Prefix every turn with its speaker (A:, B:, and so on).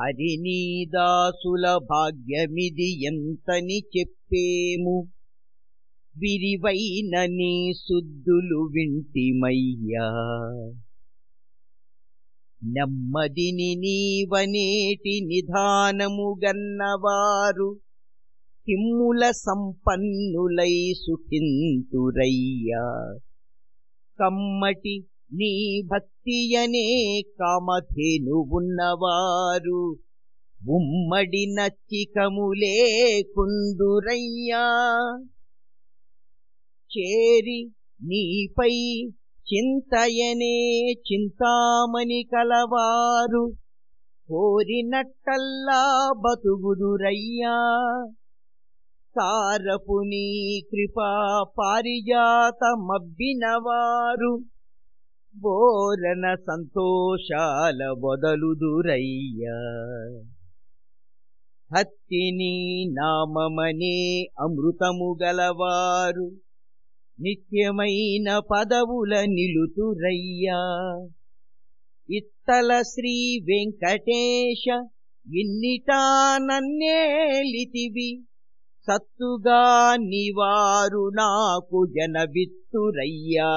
A: హరినీదాసుల భాగ్యమిది ఎంతని చెప్పేము? విరివైన నీ శుద్ధులు వింటిమయ్యా నెమ్మదిని నీవనేటి నిధానము గన్నవారు తిమ్ముల సంపన్నులై సుఖింతురయ్యా. కమ్మటి నీ భక్తియనే కామధేను ఉన్నవారు. ఉమ్మడి నచ్చికములే కుందురయ్యా. చేరి నీపై చింతయనే చింతామణి కలవారు. కోరినట్టల్లా బతుగుదురయ్యా సారపు నీ కృపా పారిజాతమబ్బినవారు. బోరన సంతోషాల వదలుదురయ్యా హత్తిని నామమనే అమృతము గలవారు నిత్యమైన పదవుల నిలుతురయ్యా. ఇత్తల శ్రీ వెంకటేశ ఇన్నిటా నన్నేలితివి సత్తుగా నివారు నాకు జనవిత్తురయ్యా.